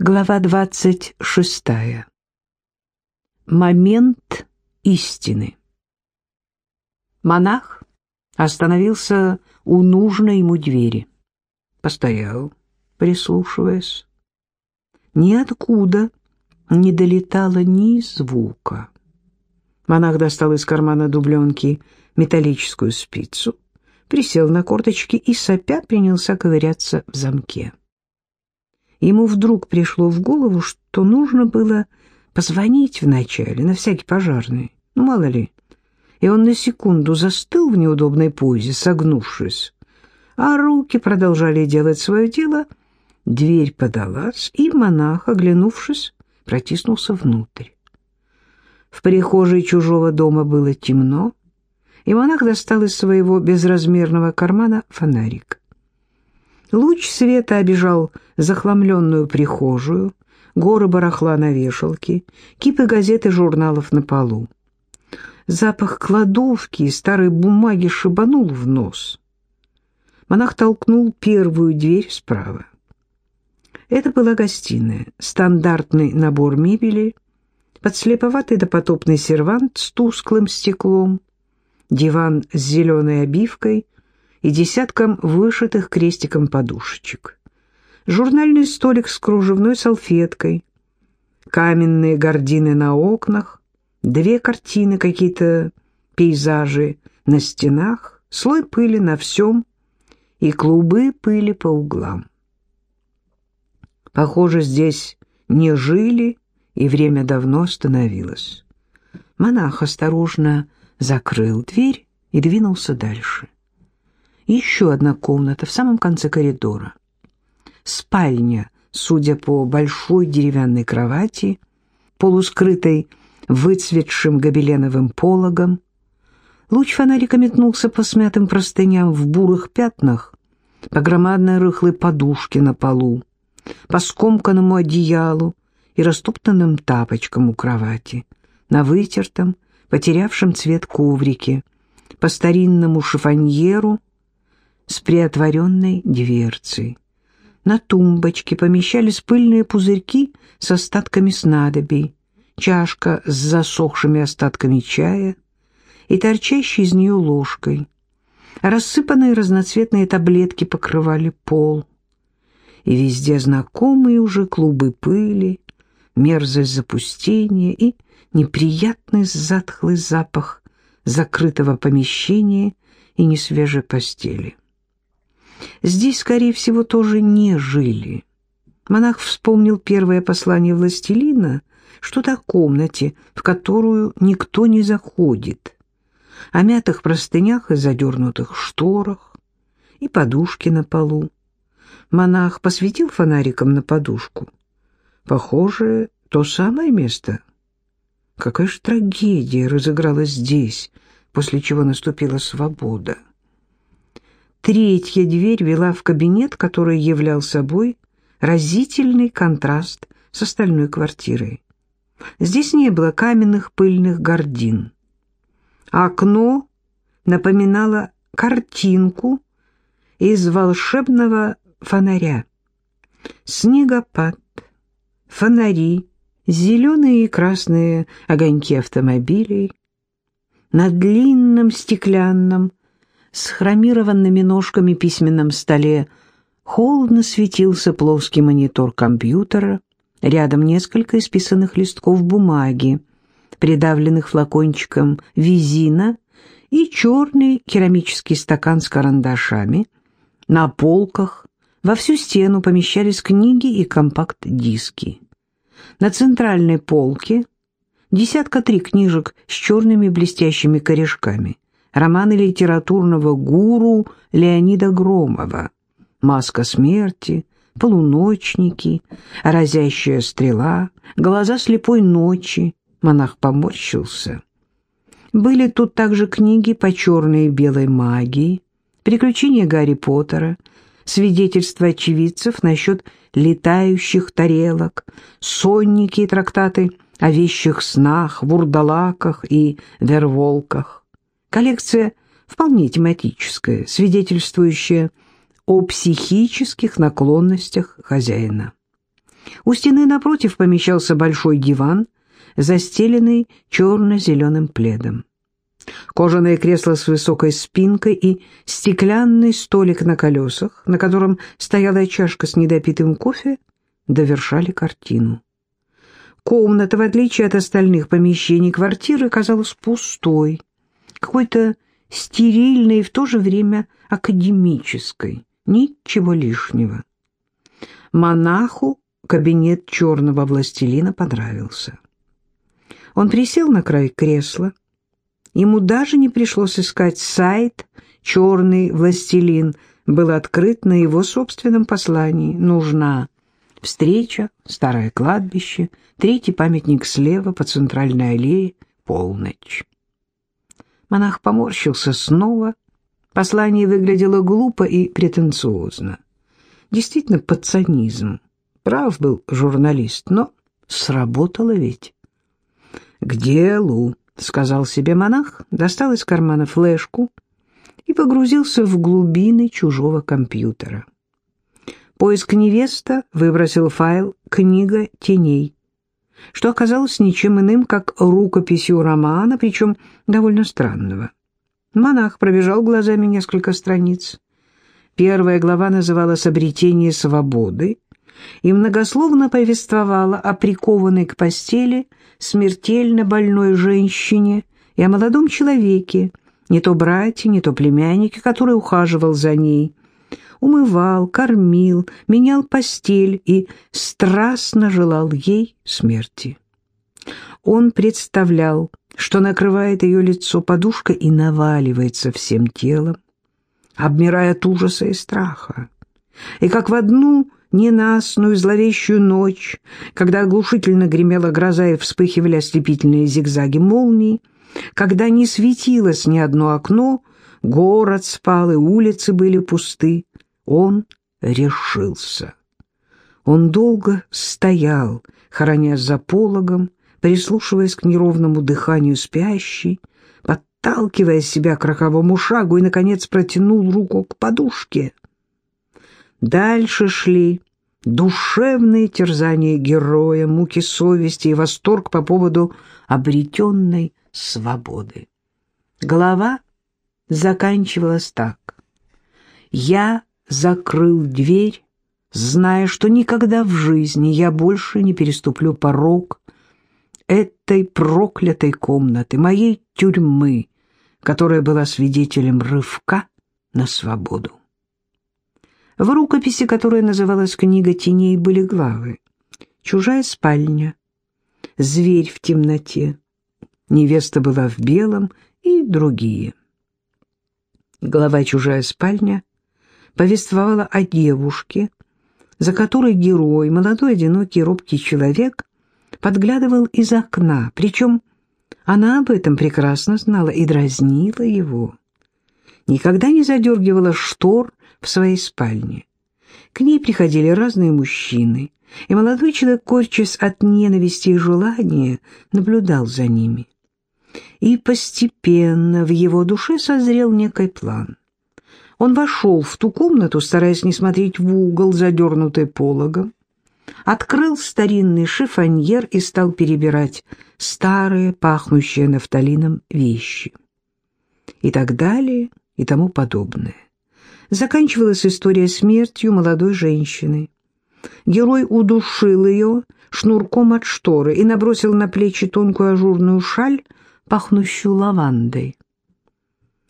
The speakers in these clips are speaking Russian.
Глава двадцать шестая. Момент истины. Монах остановился у нужной ему двери. Постоял, прислушиваясь. Ниоткуда не долетало ни звука. Монах достал из кармана дубленки металлическую спицу, присел на корточки и сопя принялся ковыряться в замке. Ему вдруг пришло в голову, что нужно было позвонить вначале, на всякий пожарный, ну, мало ли. И он на секунду застыл в неудобной позе, согнувшись, а руки продолжали делать свое дело. Дверь подалась, и монах, оглянувшись, протиснулся внутрь. В прихожей чужого дома было темно, и монах достал из своего безразмерного кармана фонарик. Луч света обижал захламленную прихожую, горы барахла на вешалке, кипы газет и журналов на полу. Запах кладовки и старой бумаги шибанул в нос. Монах толкнул первую дверь справа. Это была гостиная, стандартный набор мебели, подслеповатый допотопный сервант с тусклым стеклом, диван с зеленой обивкой и десятком вышитых крестиком подушечек. Журнальный столик с кружевной салфеткой, каменные гардины на окнах, две картины, какие-то пейзажи на стенах, слой пыли на всем и клубы пыли по углам. Похоже, здесь не жили, и время давно остановилось. Монах осторожно закрыл дверь и двинулся дальше еще одна комната в самом конце коридора. Спальня, судя по большой деревянной кровати, полускрытой выцветшим гобеленовым пологом. Луч фонарика метнулся по смятым простыням в бурых пятнах, по громадной рыхлой подушке на полу, по скомканному одеялу и растоптанным тапочкам у кровати, на вытертом, потерявшем цвет коврике, по старинному шифоньеру с приотворенной дверцей. На тумбочке помещались пыльные пузырьки с остатками снадобий, чашка с засохшими остатками чая и торчащей из нее ложкой. Рассыпанные разноцветные таблетки покрывали пол. И везде знакомые уже клубы пыли, мерзость запустения и неприятный затхлый запах закрытого помещения и несвежей постели. Здесь, скорее всего, тоже не жили. Монах вспомнил первое послание властелина, что-то о комнате, в которую никто не заходит, о мятых простынях и задернутых шторах, и подушке на полу. Монах посветил фонариком на подушку. Похоже, то самое место. Какая же трагедия разыгралась здесь, после чего наступила свобода. Третья дверь вела в кабинет, который являл собой разительный контраст с остальной квартирой. Здесь не было каменных пыльных гордин. Окно напоминало картинку из волшебного фонаря. Снегопад, фонари, зеленые и красные огоньки автомобилей. На длинном стеклянном с хромированными ножками письменном столе холодно светился плоский монитор компьютера, рядом несколько исписанных листков бумаги, придавленных флакончиком визина и черный керамический стакан с карандашами. На полках во всю стену помещались книги и компакт-диски. На центральной полке десятка три книжек с черными блестящими корешками романы литературного гуру Леонида Громова «Маска смерти», «Полуночники», «Разящая стрела», «Глаза слепой ночи». Монах поморщился. Были тут также книги по черной и белой магии, приключения Гарри Поттера, свидетельства очевидцев насчет летающих тарелок, сонники и трактаты о вещих снах, вурдалаках и верволках. Коллекция вполне тематическая, свидетельствующая о психических наклонностях хозяина. У стены напротив помещался большой диван, застеленный черно-зеленым пледом. Кожаное кресло с высокой спинкой и стеклянный столик на колесах, на котором стояла чашка с недопитым кофе, довершали картину. Комната, в отличие от остальных помещений квартиры, казалась пустой, какой-то стерильной и в то же время академической, ничего лишнего. Монаху кабинет черного властелина понравился. Он присел на край кресла. Ему даже не пришлось искать сайт «Черный властелин», был открыт на его собственном послании. Нужна встреча, старое кладбище, третий памятник слева по центральной аллее, полночь. Монах поморщился снова. Послание выглядело глупо и претенциозно. Действительно, пацанизм. Прав был журналист, но сработало ведь. «К делу», — сказал себе монах, достал из кармана флешку и погрузился в глубины чужого компьютера. Поиск невеста выбросил файл «Книга теней», что оказалось ничем иным, как рукописью романа, причем довольно странного. Монах пробежал глазами несколько страниц. Первая глава называлась «Обретение свободы», и многословно повествовала о прикованной к постели смертельно больной женщине и о молодом человеке, не то брате, не то племяннике, который ухаживал за ней, умывал, кормил, менял постель и страстно желал ей смерти. Он представлял, что накрывает ее лицо подушкой и наваливается всем телом, обмирая от ужаса и страха. И как в одну ненастную зловещую ночь, когда оглушительно гремела гроза и вспыхивали ослепительные зигзаги молний, когда не светилось ни одно окно, город спал и улицы были пусты, он решился. Он долго стоял, хоронясь за пологом, прислушиваясь к неровному дыханию спящей, подталкивая себя к роковому шагу и, наконец, протянул руку к подушке. Дальше шли душевные терзания героя, муки совести и восторг по поводу обретенной свободы. Глава заканчивалась так. «Я закрыл дверь, зная, что никогда в жизни я больше не переступлю порог этой проклятой комнаты, моей тюрьмы, которая была свидетелем рывка на свободу. В рукописи, которая называлась «Книга теней», были главы. «Чужая спальня», «Зверь в темноте», «Невеста была в белом» и другие. Глава «Чужая спальня» повествовала о девушке, за которой герой, молодой, одинокий, робкий человек, подглядывал из окна, причем она об этом прекрасно знала и дразнила его. Никогда не задергивала штор в своей спальне. К ней приходили разные мужчины, и молодой человек, корчась от ненависти и желания, наблюдал за ними. И постепенно в его душе созрел некий план. Он вошел в ту комнату, стараясь не смотреть в угол, задернутый пологом, открыл старинный шифоньер и стал перебирать старые, пахнущие нафталином вещи. И так далее, и тому подобное заканчивалась история смертью молодой женщины. Герой удушил ее шнурком от шторы и набросил на плечи тонкую ажурную шаль, пахнущую лавандой.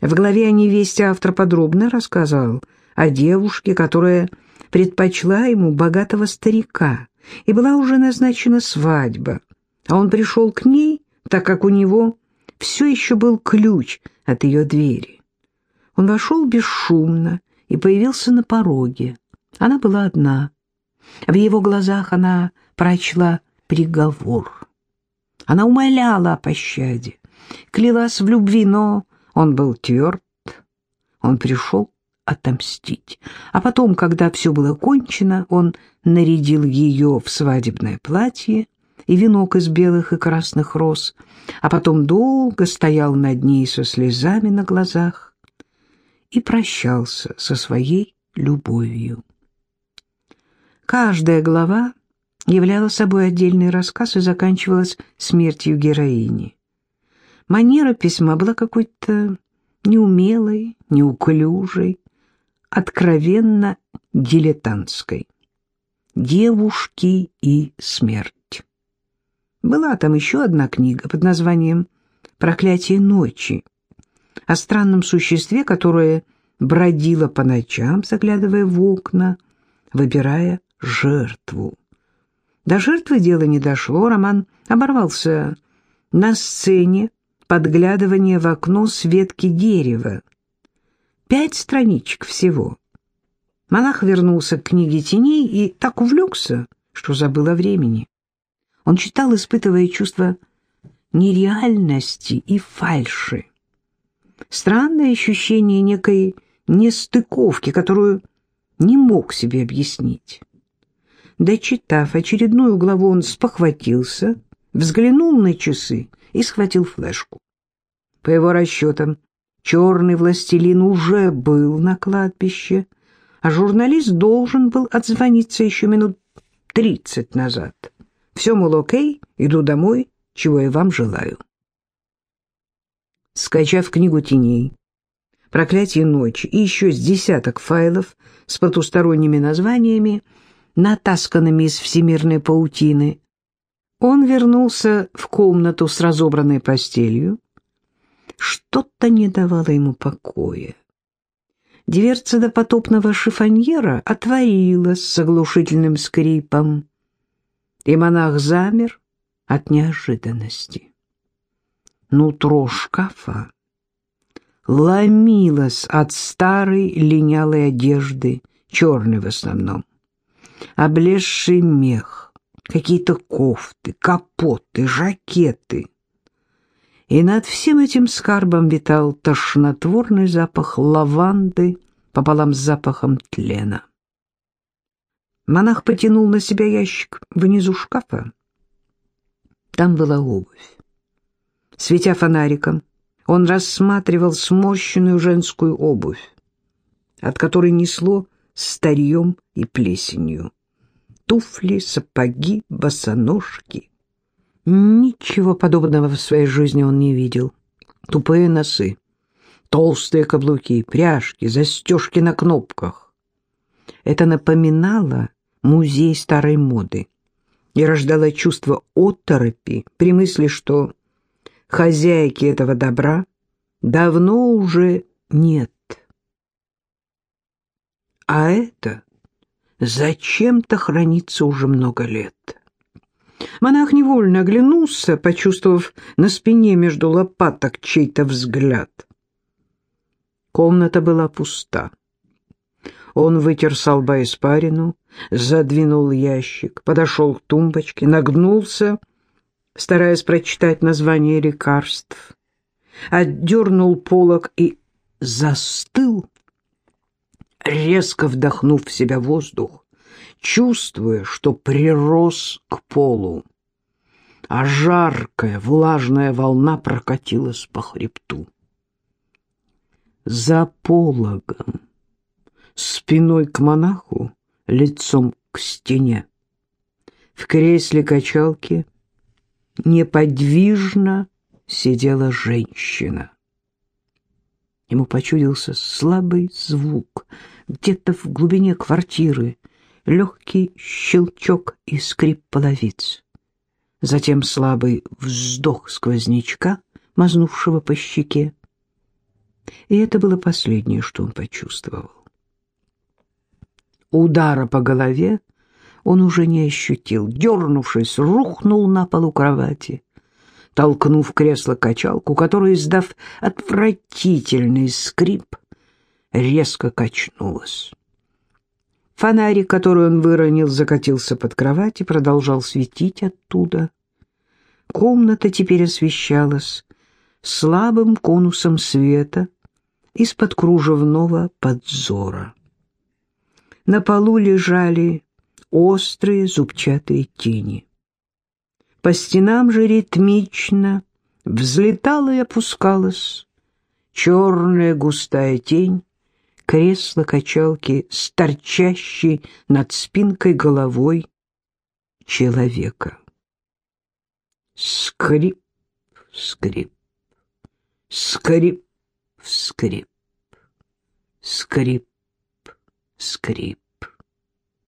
В главе о невесте автор подробно рассказывал о девушке, которая предпочла ему богатого старика, и была уже назначена свадьба, а он пришел к ней, так как у него все еще был ключ от ее двери. Он вошел бесшумно и появился на пороге. Она была одна. В его глазах она прочла приговор. Она умоляла о пощаде, клялась в любви, но он был тверд. Он пришел отомстить. А потом, когда все было кончено, он нарядил ее в свадебное платье и венок из белых и красных роз, а потом долго стоял над ней со слезами на глазах и прощался со своей любовью. Каждая глава являла собой отдельный рассказ и заканчивалась смертью героини. Манера письма была какой-то неумелой, неуклюжей, откровенно дилетантской. «Девушки и смерть». Была там еще одна книга под названием «Проклятие ночи», о странном существе, которое бродило по ночам, заглядывая в окна, выбирая жертву. До жертвы дело не дошло, роман оборвался на сцене подглядывания в окно с ветки дерева. Пять страничек всего. Монах вернулся к книге теней и так увлекся, что забыл о времени. Он читал, испытывая чувство нереальности и фальши. Странное ощущение некой нестыковки, которую не мог себе объяснить. Дочитав очередную главу, он спохватился, взглянул на часы и схватил флешку. По его расчетам, черный властелин уже был на кладбище, а журналист должен был отзвониться еще минут тридцать назад. Все, мол, окей, иду домой, чего я вам желаю. Скачав книгу теней, «Проклятие ночи» и еще с десяток файлов с потусторонними названиями, натасканными из всемирной паутины, он вернулся в комнату с разобранной постелью. Что-то не давало ему покоя. Дверца допотопного шифоньера отворилась с оглушительным скрипом, и монах замер от неожиданности. Нутро шкафа ломилось от старой линялой одежды, черной в основном. Облезший мех, какие-то кофты, капоты, жакеты. И над всем этим скарбом витал тошнотворный запах лаванды пополам с запахом тлена. Монах потянул на себя ящик внизу шкафа. Там была обувь. Светя фонариком, он рассматривал сморщенную женскую обувь, от которой несло старьем и плесенью. Туфли, сапоги, босоножки. Ничего подобного в своей жизни он не видел. Тупые носы, толстые каблуки, пряжки, застежки на кнопках. Это напоминало музей старой моды и рождало чувство оторопи при мысли, что хозяйки этого добра давно уже нет. А это зачем-то хранится уже много лет. Монах невольно оглянулся, почувствовав на спине между лопаток чей-то взгляд. Комната была пуста. Он вытер с лба испарину, задвинул ящик, подошел к тумбочке, нагнулся стараясь прочитать название лекарств, отдернул полок и застыл, резко вдохнув в себя воздух, чувствуя, что прирос к полу, а жаркая влажная волна прокатилась по хребту. За пологом, спиной к монаху, лицом к стене, в кресле качалки — неподвижно сидела женщина. Ему почудился слабый звук где-то в глубине квартиры, легкий щелчок и скрип половиц. Затем слабый вздох сквознячка, мазнувшего по щеке. И это было последнее, что он почувствовал. Удара по голове он уже не ощутил. Дернувшись, рухнул на полу кровати, толкнув кресло-качалку, которая, издав отвратительный скрип, резко качнулась. Фонарик, который он выронил, закатился под кровать и продолжал светить оттуда. Комната теперь освещалась слабым конусом света из-под кружевного подзора. На полу лежали острые зубчатые тени. По стенам же ритмично взлетала и опускалась черная густая тень кресла-качалки с торчащей над спинкой головой, человека. Скрип, скрип, скрип, скрип, скрип, скрип.